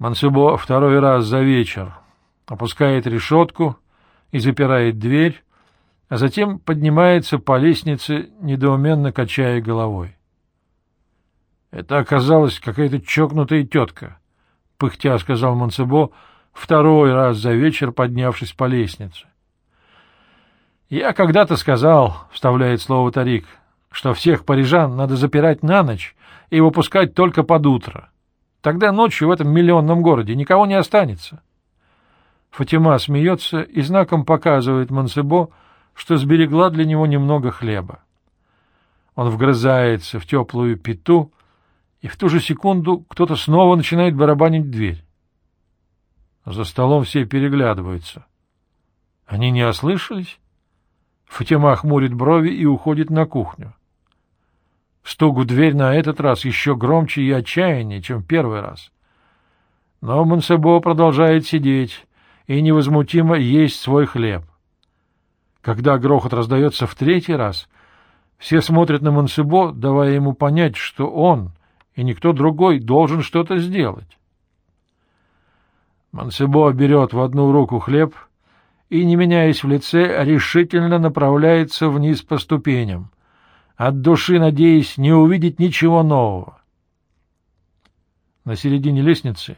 Мансебо второй раз за вечер опускает решетку и запирает дверь, а затем поднимается по лестнице, недоуменно качая головой. Это оказалась какая-то чокнутая тетка, — пыхтя сказал Мансебо, второй раз за вечер поднявшись по лестнице. — Я когда-то сказал, — вставляет слово Тарик, — что всех парижан надо запирать на ночь и выпускать только под утро. Тогда ночью в этом миллионном городе никого не останется. Фатима смеется и знаком показывает Мансебо, что сберегла для него немного хлеба. Он вгрызается в теплую пету, и в ту же секунду кто-то снова начинает барабанить дверь. За столом все переглядываются. Они не ослышались? Фатима хмурит брови и уходит на кухню. Стук в дверь на этот раз еще громче и отчаяннее, чем в первый раз. Но Монсебо продолжает сидеть и невозмутимо есть свой хлеб. Когда грохот раздается в третий раз, все смотрят на Монсебо, давая ему понять, что он и никто другой должен что-то сделать. Монсебо берет в одну руку хлеб и, не меняясь в лице, решительно направляется вниз по ступеням, от души надеясь не увидеть ничего нового. На середине лестницы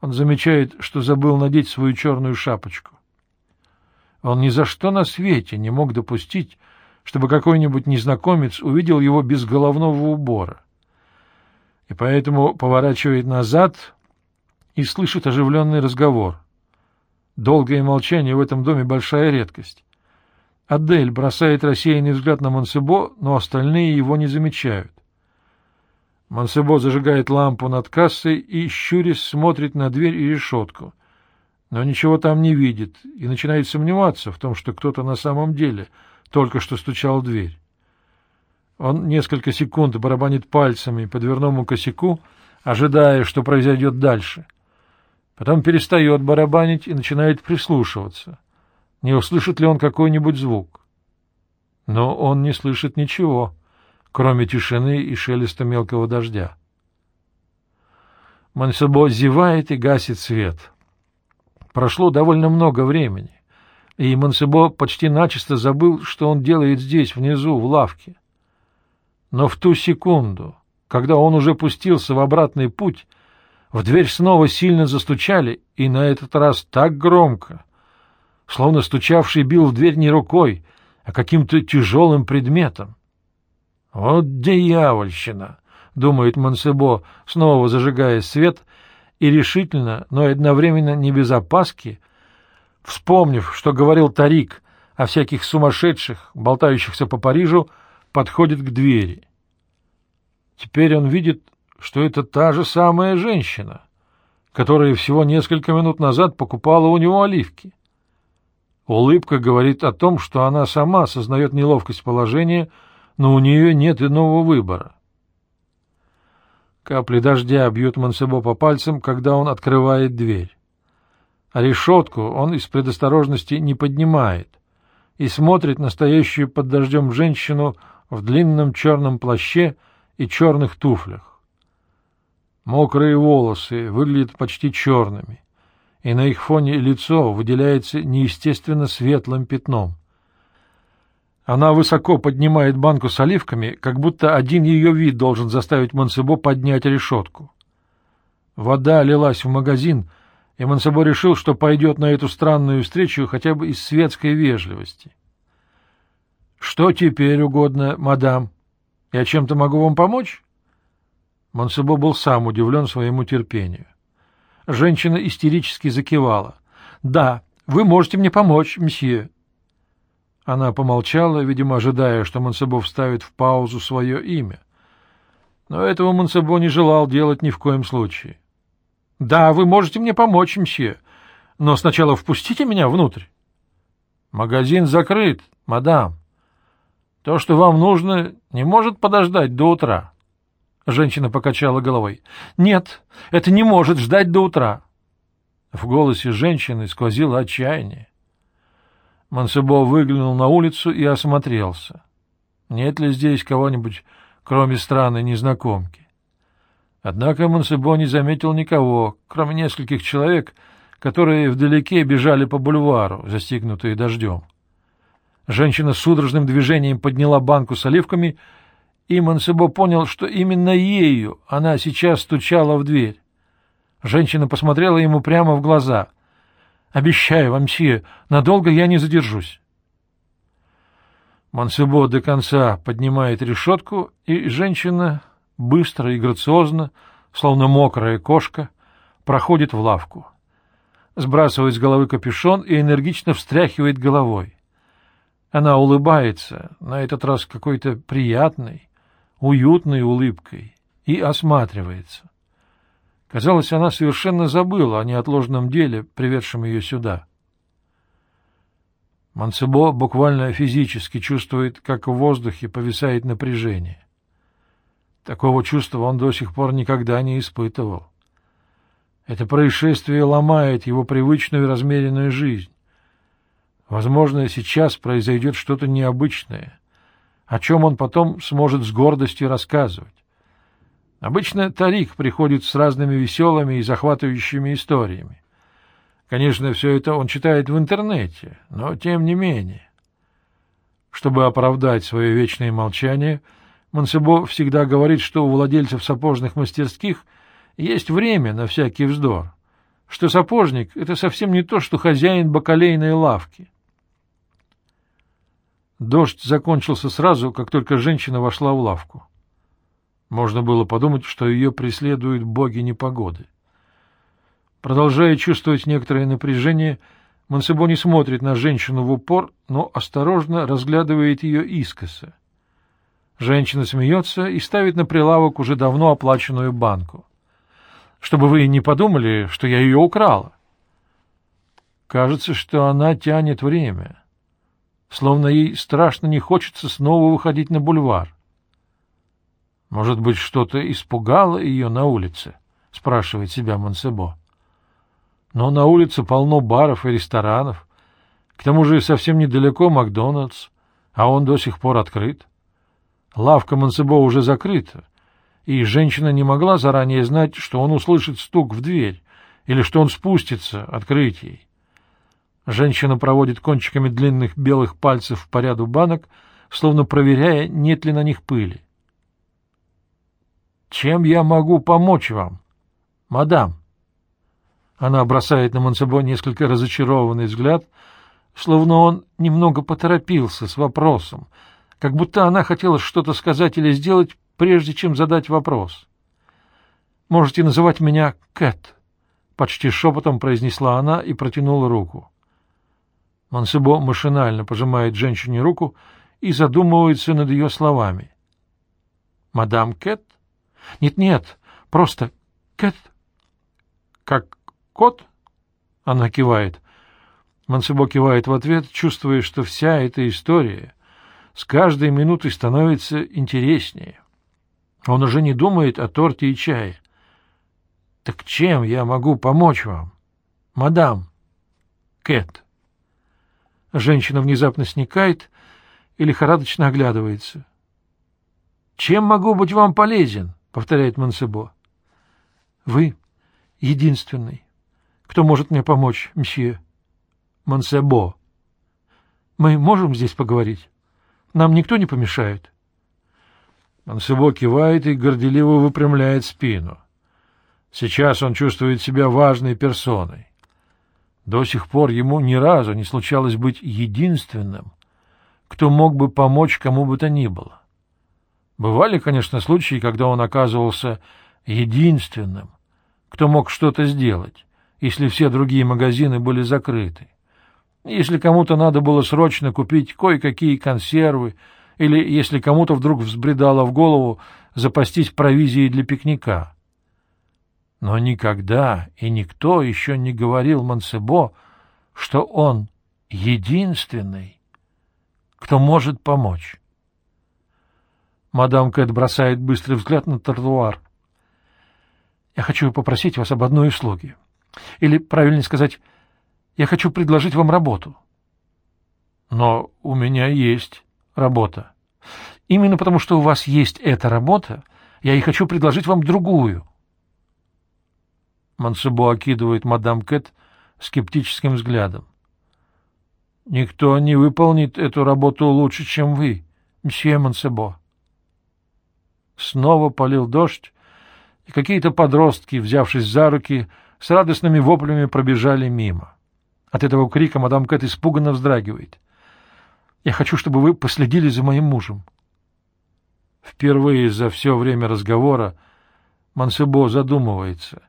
он замечает, что забыл надеть свою черную шапочку. Он ни за что на свете не мог допустить, чтобы какой-нибудь незнакомец увидел его без головного убора. И поэтому поворачивает назад и слышит оживленный разговор. Долгое молчание в этом доме — большая редкость. Адель бросает рассеянный взгляд на Монсебо, но остальные его не замечают. Монсебо зажигает лампу над кассой и, щурясь, смотрит на дверь и решетку. Но ничего там не видит и начинает сомневаться в том, что кто-то на самом деле только что стучал в дверь. Он несколько секунд барабанит пальцами по дверному косяку, ожидая, что произойдет дальше — Потом перестает барабанить и начинает прислушиваться. Не услышит ли он какой-нибудь звук? Но он не слышит ничего, кроме тишины и шелеста мелкого дождя. Мансебо зевает и гасит свет. Прошло довольно много времени, и Мансебо почти начисто забыл, что он делает здесь, внизу, в лавке. Но в ту секунду, когда он уже пустился в обратный путь, в дверь снова сильно застучали, и на этот раз так громко, словно стучавший бил в дверь не рукой, а каким-то тяжелым предметом. «Вот дьявольщина!» — думает Монсебо, снова зажигая свет, и решительно, но одновременно не без опаски, вспомнив, что говорил Тарик о всяких сумасшедших, болтающихся по Парижу, подходит к двери. Теперь он видит что это та же самая женщина, которая всего несколько минут назад покупала у него оливки. Улыбка говорит о том, что она сама сознает неловкость положения, но у нее нет иного выбора. Капли дождя бьют Монсебо по пальцам, когда он открывает дверь. А решетку он из предосторожности не поднимает и смотрит на стоящую под дождем женщину в длинном черном плаще и черных туфлях. Мокрые волосы выглядят почти черными, и на их фоне лицо выделяется неестественно светлым пятном. Она высоко поднимает банку с оливками, как будто один ее вид должен заставить Монсебо поднять решетку. Вода лилась в магазин, и Монсебо решил, что пойдет на эту странную встречу хотя бы из светской вежливости. — Что теперь угодно, мадам? Я чем-то могу вам помочь? Монсебо был сам удивлен своему терпению. Женщина истерически закивала. — Да, вы можете мне помочь, мсье. Она помолчала, видимо, ожидая, что Монсебо вставит в паузу свое имя. Но этого Монсебо не желал делать ни в коем случае. — Да, вы можете мне помочь, мсье, но сначала впустите меня внутрь. — Магазин закрыт, мадам. То, что вам нужно, не может подождать до утра. — Женщина покачала головой. «Нет, это не может ждать до утра». В голосе женщины сквозило отчаяние. Мансебо выглянул на улицу и осмотрелся. Нет ли здесь кого-нибудь, кроме странной незнакомки? Однако Монсебо не заметил никого, кроме нескольких человек, которые вдалеке бежали по бульвару, застигнутые дождем. Женщина судорожным движением подняла банку с оливками, и Монсебо понял, что именно ею она сейчас стучала в дверь. Женщина посмотрела ему прямо в глаза. «Обещаю вам, Сия, надолго я не задержусь». Монсебо до конца поднимает решетку, и женщина быстро и грациозно, словно мокрая кошка, проходит в лавку. Сбрасывает с головы капюшон и энергично встряхивает головой. Она улыбается, на этот раз какой-то приятной, уютной улыбкой, и осматривается. Казалось, она совершенно забыла о неотложном деле, приведшем ее сюда. Мансебо буквально физически чувствует, как в воздухе повисает напряжение. Такого чувства он до сих пор никогда не испытывал. Это происшествие ломает его привычную размеренную жизнь. Возможно, сейчас произойдет что-то необычное, о чем он потом сможет с гордостью рассказывать. Обычно Тарик приходит с разными веселыми и захватывающими историями. Конечно, все это он читает в интернете, но тем не менее. Чтобы оправдать свое вечное молчание — Монсебо всегда говорит, что у владельцев сапожных мастерских есть время на всякий вздор, что сапожник — это совсем не то, что хозяин бакалейной лавки. Дождь закончился сразу, как только женщина вошла в лавку. Можно было подумать, что ее преследуют боги непогоды. Продолжая чувствовать некоторое напряжение, Монсебо не смотрит на женщину в упор, но осторожно разглядывает ее искоса. Женщина смеется и ставит на прилавок уже давно оплаченную банку. Чтобы вы не подумали, что я ее украла. Кажется, что она тянет время. Словно ей страшно не хочется снова выходить на бульвар. Может быть, что-то испугало ее на улице? — спрашивает себя Монсебо. Но на улице полно баров и ресторанов. К тому же совсем недалеко Макдональдс, а он до сих пор открыт. Лавка Монсебо уже закрыта, и женщина не могла заранее знать, что он услышит стук в дверь или что он спустится открыть ей. Женщина проводит кончиками длинных белых пальцев по ряду банок, словно проверяя, нет ли на них пыли. «Чем я могу помочь вам, мадам?» Она бросает на Монсебо несколько разочарованный взгляд, словно он немного поторопился с вопросом — как будто она хотела что-то сказать или сделать, прежде чем задать вопрос. «Можете называть меня Кэт», — почти шепотом произнесла она и протянула руку. Мансебо машинально пожимает женщине руку и задумывается над ее словами. «Мадам Кэт? Нет-нет, просто Кэт». «Как кот?» — она кивает. Мансебо кивает в ответ, чувствуя, что вся эта история с каждой минутой становится интереснее. Он уже не думает о торте и чае. Так чем я могу помочь вам, мадам? Кэт. Женщина внезапно сникает и лихорадочно оглядывается. «Чем могу быть вам полезен?» — повторяет Монсебо. «Вы единственный, кто может мне помочь, мсье. Монсебо. Мы можем здесь поговорить?» Нам никто не помешает. Мансебо кивает и горделиво выпрямляет спину. Сейчас он чувствует себя важной персоной. До сих пор ему ни разу не случалось быть единственным, кто мог бы помочь кому бы то ни было. Бывали, конечно, случаи, когда он оказывался единственным, кто мог что-то сделать, если все другие магазины были закрыты. Если кому-то надо было срочно купить кое-какие консервы, или если кому-то вдруг взбредало в голову запастись провизией для пикника. Но никогда и никто еще не говорил Мансебо, что он единственный, кто может помочь. Мадам Кэт бросает быстрый взгляд на тротуар. «Я хочу попросить вас об одной услуге. Или, правильнее сказать, я хочу предложить вам работу. Но у меня есть работа. Именно потому, что у вас есть эта работа, я и хочу предложить вам другую, Мансебо окидывает мадам Кэт скептическим взглядом. Никто не выполнит эту работу лучше, чем вы, мсье Мансебо. Снова полил дождь, и какие-то подростки, взявшись за руки, с радостными воплями пробежали мимо. От этого крика мадам Кэт испуганно вздрагивает. «Я хочу, чтобы вы последили за моим мужем». Впервые за все время разговора Мансебо задумывается.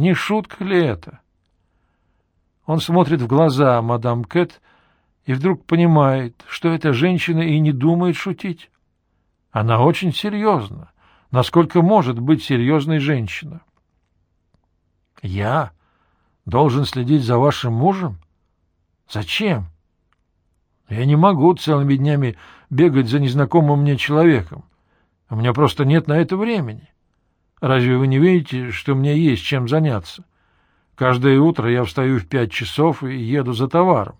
Не шутка ли это? Он смотрит в глаза мадам Кэт и вдруг понимает, что эта женщина и не думает шутить. Она очень серьезна, насколько может быть серьезной женщина. Я должен следить за вашим мужем? Зачем? Я не могу целыми днями бегать за незнакомым мне человеком. У меня просто нет на это времени. Разве вы не видите, что мне есть чем заняться? Каждое утро я встаю в пять часов и еду за товаром,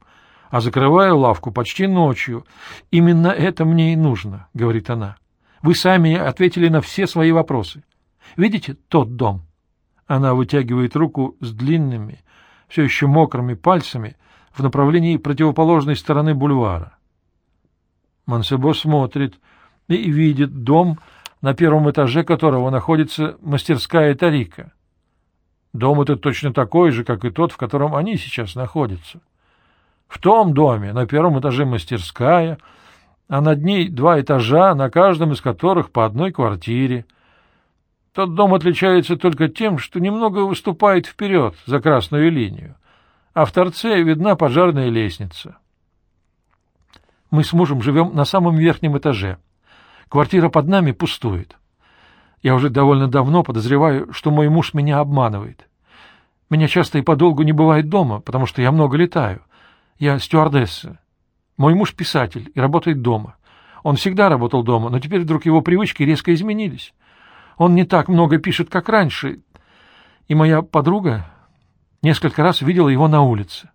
а закрываю лавку почти ночью. Именно это мне и нужно, — говорит она. Вы сами ответили на все свои вопросы. Видите тот дом? Она вытягивает руку с длинными, все еще мокрыми пальцами в направлении противоположной стороны бульвара. Мансебо смотрит и видит дом, на первом этаже которого находится мастерская Тарика. Дом этот точно такой же, как и тот, в котором они сейчас находятся. В том доме на первом этаже мастерская, а над ней два этажа, на каждом из которых по одной квартире. Тот дом отличается только тем, что немного выступает вперед за красную линию, а в торце видна пожарная лестница. Мы с мужем живем на самом верхнем этаже — Квартира под нами пустует. Я уже довольно давно подозреваю, что мой муж меня обманывает. Меня часто и подолгу не бывает дома, потому что я много летаю. Я стюардесса. Мой муж писатель и работает дома. Он всегда работал дома, но теперь вдруг его привычки резко изменились. Он не так много пишет, как раньше. И моя подруга несколько раз видела его на улице.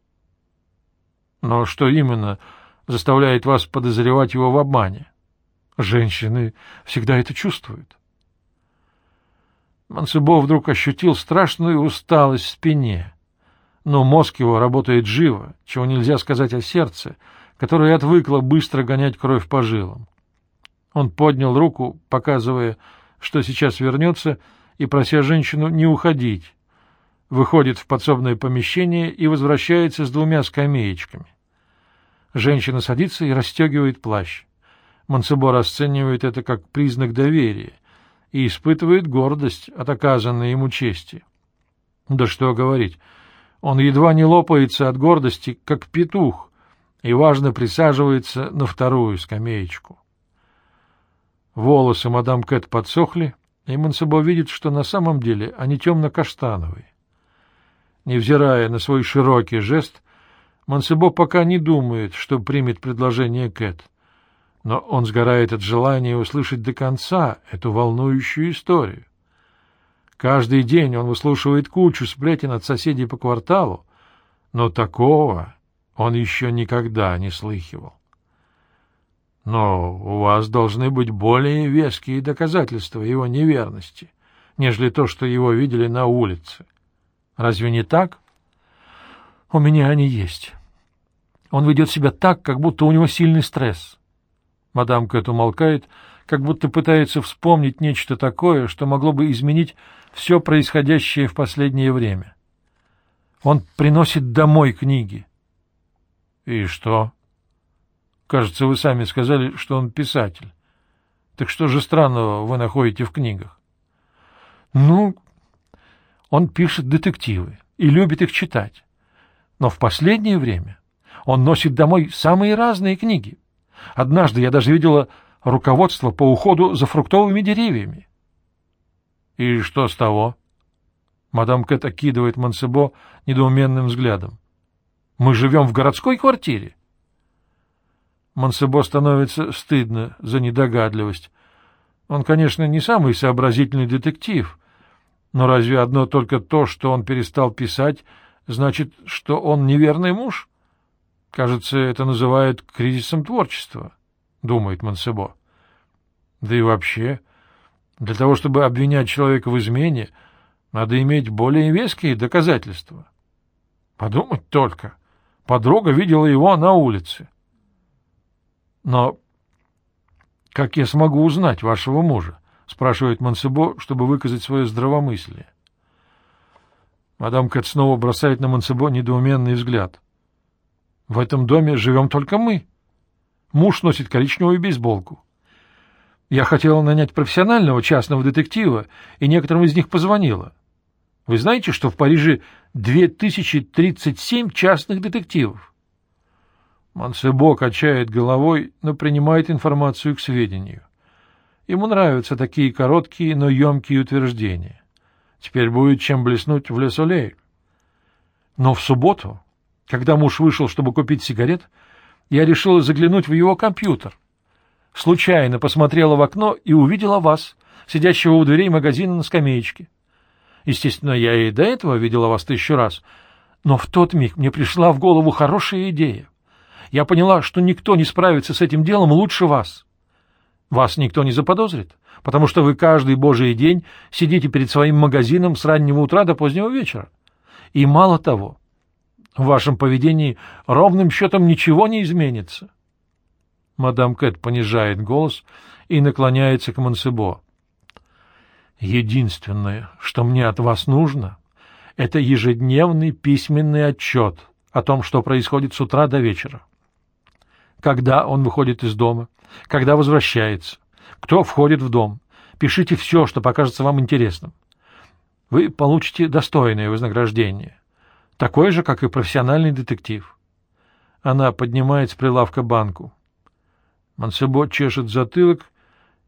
Но что именно заставляет вас подозревать его в обмане? Женщины всегда это чувствуют. Мансебо вдруг ощутил страшную усталость в спине, но мозг его работает живо, чего нельзя сказать о сердце, которое отвыкло быстро гонять кровь по жилам. Он поднял руку, показывая, что сейчас вернется, и прося женщину не уходить, выходит в подсобное помещение и возвращается с двумя скамеечками. Женщина садится и расстегивает плащ. Монсебо расценивает это как признак доверия и испытывает гордость от оказанной ему чести. Да что говорить, он едва не лопается от гордости, как петух, и важно присаживается на вторую скамеечку. Волосы мадам Кэт подсохли, и Монсебо видит, что на самом деле они темно-каштановые. Невзирая на свой широкий жест, Монсебо пока не думает, что примет предложение Кэт — но он сгорает от желания услышать до конца эту волнующую историю. Каждый день он выслушивает кучу сплетен от соседей по кварталу, но такого он еще никогда не слыхивал. Но у вас должны быть более веские доказательства его неверности, нежели то, что его видели на улице. Разве не так? У меня они есть. Он ведет себя так, как будто у него сильный стресс. Мадам Кэт умолкает, как будто пытается вспомнить нечто такое, что могло бы изменить все происходящее в последнее время. Он приносит домой книги. И что? Кажется, вы сами сказали, что он писатель. Так что же странного вы находите в книгах? Ну, он пишет детективы и любит их читать. Но в последнее время он носит домой самые разные книги, Однажды я даже видела руководство по уходу за фруктовыми деревьями. — И что с того? Мадам Кэт окидывает Монсебо недоуменным взглядом. — Мы живем в городской квартире. Монсебо становится стыдно за недогадливость. Он, конечно, не самый сообразительный детектив, но разве одно только то, что он перестал писать, значит, что он неверный муж? — Кажется, это называют кризисом творчества, — думает Монсебо. Да и вообще, для того, чтобы обвинять человека в измене, Надо иметь более веские доказательства. Подумать только. Подруга видела его на улице. Но как я смогу узнать вашего мужа? спрашивает Мансебо, чтобы выказать свое здравомыслие. Мадам Кэт снова бросает на Мансебо недоуменный взгляд. В этом доме живем только мы. Муж носит коричневую бейсболку. Я хотела нанять профессионального частного детектива, и некоторым из них позвонила. Вы знаете, что в Париже 2037 частных детективов? Мансебо качает головой, но принимает информацию к сведению. Ему нравятся такие короткие, но емкие утверждения. Теперь будет чем блеснуть в Лесолей. Но в субботу, когда муж вышел, чтобы купить сигарет, я решила заглянуть в его компьютер. Случайно посмотрела в окно и увидела вас, сидящего у дверей магазина на скамеечке. Естественно, я и до этого видела вас тысячу раз, но в тот миг мне пришла в голову хорошая идея. Я поняла, что никто не справится с этим делом лучше вас. Вас никто не заподозрит, потому что вы каждый божий день сидите перед своим магазином с раннего утра до позднего вечера. И мало того, в вашем поведении ровным счетом ничего не изменится. Мадам Кэт понижает голос и наклоняется к Монсебо. Единственное, что мне от вас нужно, это ежедневный письменный отчет о том, что происходит с утра до вечера. Когда он выходит из дома, когда возвращается, кто входит в дом. Пишите все, что покажется вам интересным. Вы получите достойное вознаграждение, такое же, как и профессиональный детектив. Она поднимает с прилавка банку. Мансебо чешет затылок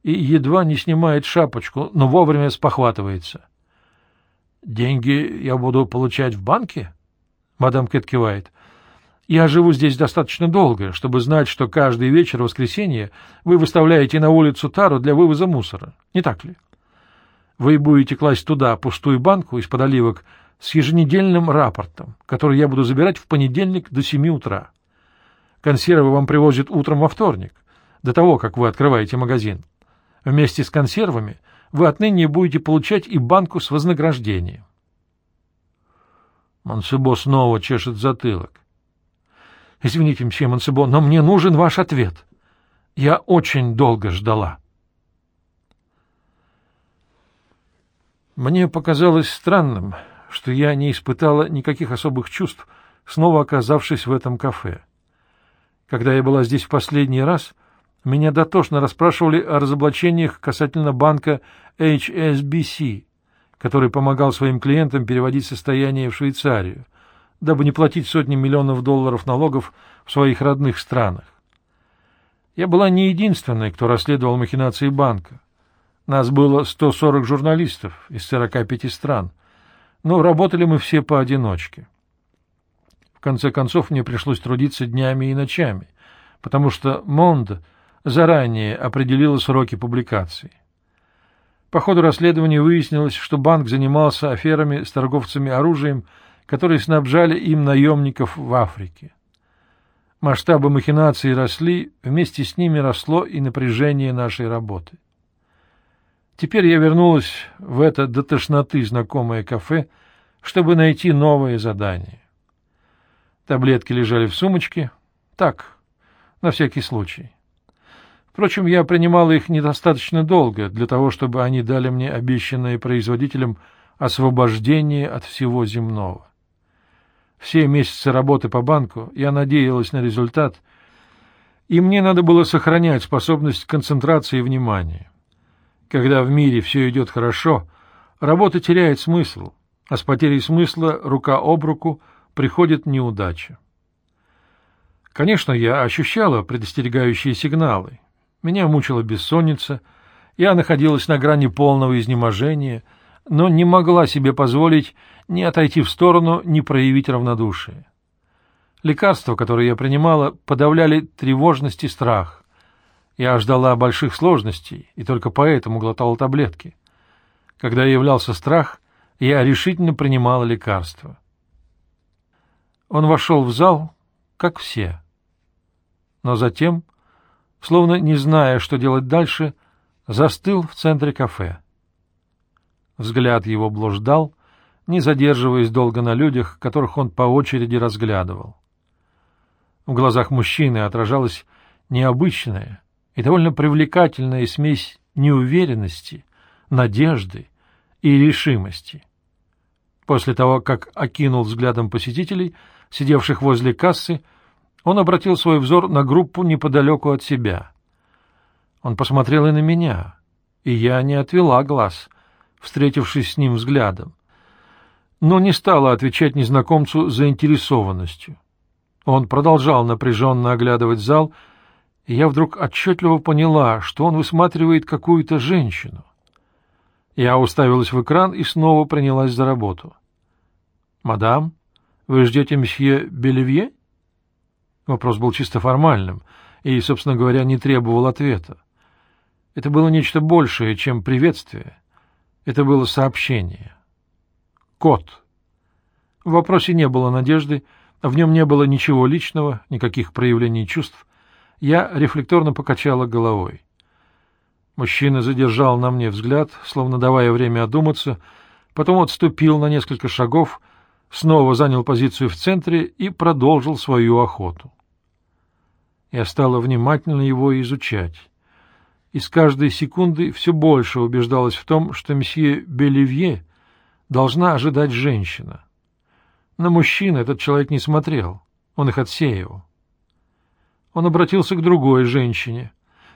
и едва не снимает шапочку, но вовремя спохватывается. «Деньги я буду получать в банке?» Мадам Кэт кивает. «Я живу здесь достаточно долго, чтобы знать, что каждый вечер в воскресенье вы выставляете на улицу тару для вывоза мусора. Не так ли? Вы будете класть туда пустую банку из-под оливок с еженедельным рапортом, который я буду забирать в понедельник до семи утра. Консервы вам привозят утром во вторник, до того, как вы открываете магазин. Вместе с консервами вы отныне будете получать и банку с вознаграждением. Мансебо снова чешет затылок. — Извините, мсье Мансебо, но мне нужен ваш ответ. Я очень долго ждала. Мне показалось странным, что я не испытала никаких особых чувств, снова оказавшись в этом кафе. Когда я была здесь в последний раз — меня дотошно расспрашивали о разоблачениях касательно банка HSBC, который помогал своим клиентам переводить состояние в Швейцарию, дабы не платить сотни миллионов долларов налогов в своих родных странах. Я была не единственной, кто расследовал махинации банка. Нас было 140 журналистов из 45 стран, но работали мы все поодиночке. В конце концов, мне пришлось трудиться днями и ночами, потому что Монд — заранее определила сроки публикации. По ходу расследования выяснилось, что банк занимался аферами с торговцами оружием, которые снабжали им наемников в Африке. Масштабы махинаций росли, вместе с ними росло и напряжение нашей работы. Теперь я вернулась в это до тошноты знакомое кафе, чтобы найти новое задание. Таблетки лежали в сумочке. Так, на всякий случай. Впрочем, я принимал их недостаточно долго для того, чтобы они дали мне обещанное производителям освобождение от всего земного. Все месяцы работы по банку я надеялась на результат, и мне надо было сохранять способность концентрации внимания. Когда в мире все идет хорошо, работа теряет смысл, а с потерей смысла рука об руку приходит неудача. Конечно, я ощущала предостерегающие сигналы, меня мучила бессонница, я находилась на грани полного изнеможения, но не могла себе позволить ни отойти в сторону, ни проявить равнодушие. Лекарства, которые я принимала, подавляли тревожность и страх. Я ждала больших сложностей и только поэтому глотала таблетки. Когда являлся страх, я решительно принимала лекарства. Он вошел в зал, как все. Но затем словно не зная, что делать дальше, застыл в центре кафе. Взгляд его блуждал, не задерживаясь долго на людях, которых он по очереди разглядывал. В глазах мужчины отражалась необычная и довольно привлекательная смесь неуверенности, надежды и решимости. После того, как окинул взглядом посетителей, сидевших возле кассы, он обратил свой взор на группу неподалеку от себя. Он посмотрел и на меня, и я не отвела глаз, встретившись с ним взглядом, но не стала отвечать незнакомцу заинтересованностью. Он продолжал напряженно оглядывать зал, и я вдруг отчетливо поняла, что он высматривает какую-то женщину. Я уставилась в экран и снова принялась за работу. «Мадам, вы ждете мсье Белевье?» Вопрос был чисто формальным и, собственно говоря, не требовал ответа. Это было нечто большее, чем приветствие. Это было сообщение. Кот. В вопросе не было надежды, в нем не было ничего личного, никаких проявлений чувств. Я рефлекторно покачала головой. Мужчина задержал на мне взгляд, словно давая время одуматься, потом отступил на несколько шагов, снова занял позицию в центре и продолжил свою охоту. Я стала внимательно его изучать. И с каждой секунды все больше убеждалась в том, что месье Белевье должна ожидать женщина. На мужчин этот человек не смотрел, он их отсеял. Он обратился к другой женщине,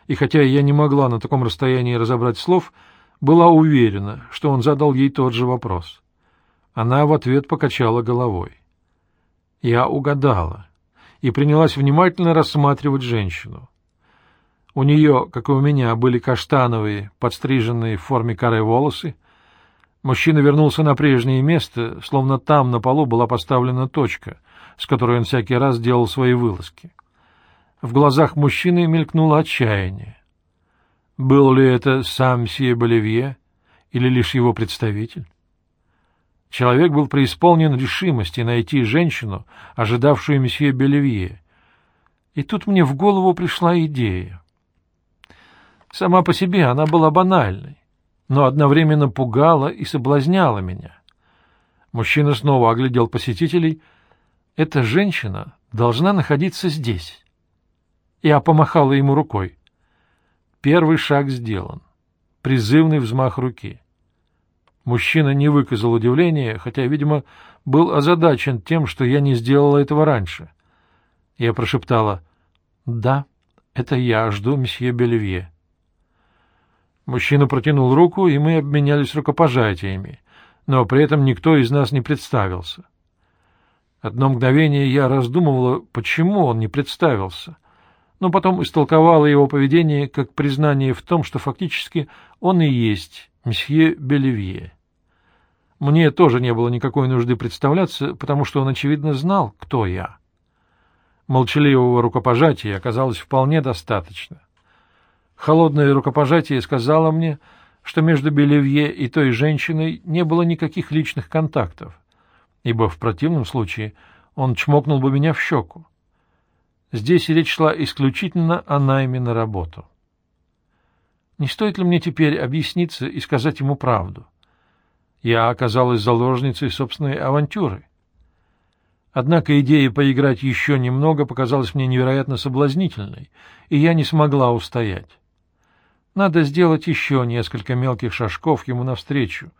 и хотя я не могла на таком расстоянии разобрать слов, была уверена, что он задал ей тот же вопрос. Она в ответ покачала головой. Я угадала и принялась внимательно рассматривать женщину. У нее, как и у меня, были каштановые, подстриженные в форме коры волосы. Мужчина вернулся на прежнее место, словно там на полу была поставлена точка, с которой он всякий раз делал свои вылазки. В глазах мужчины мелькнуло отчаяние. Был ли это сам Сие Боливье или лишь его представитель? Человек был преисполнен решимости найти женщину, ожидавшую месье Белевье. И тут мне в голову пришла идея. Сама по себе она была банальной, но одновременно пугала и соблазняла меня. Мужчина снова оглядел посетителей. Эта женщина должна находиться здесь. Я помахала ему рукой. Первый шаг сделан. Призывный взмах руки. Мужчина не выказал удивления, хотя, видимо, был озадачен тем, что я не сделала этого раньше. Я прошептала «Да, это я жду месье Бельвье». Мужчина протянул руку, и мы обменялись рукопожатиями, но при этом никто из нас не представился. Одно мгновение я раздумывала, почему он не представился, но потом истолковала его поведение как признание в том, что фактически он и есть месье Белевье. Мне тоже не было никакой нужды представляться, потому что он, очевидно, знал, кто я. Молчаливого рукопожатия оказалось вполне достаточно. Холодное рукопожатие сказало мне, что между Белевье и той женщиной не было никаких личных контактов, ибо в противном случае он чмокнул бы меня в щеку. Здесь речь шла исключительно о найме на работу. Не стоит ли мне теперь объясниться и сказать ему правду? Я оказалась заложницей собственной авантюры. Однако идея поиграть еще немного показалась мне невероятно соблазнительной, и я не смогла устоять. Надо сделать еще несколько мелких шажков ему навстречу,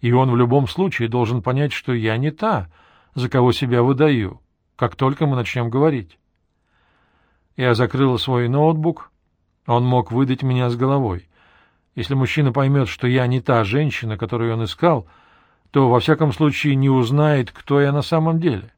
и он в любом случае должен понять, что я не та, за кого себя выдаю, как только мы начнем говорить. Я закрыла свой ноутбук. Он мог выдать меня с головой. Если мужчина поймет, что я не та женщина, которую он искал, то, во всяком случае, не узнает, кто я на самом деле.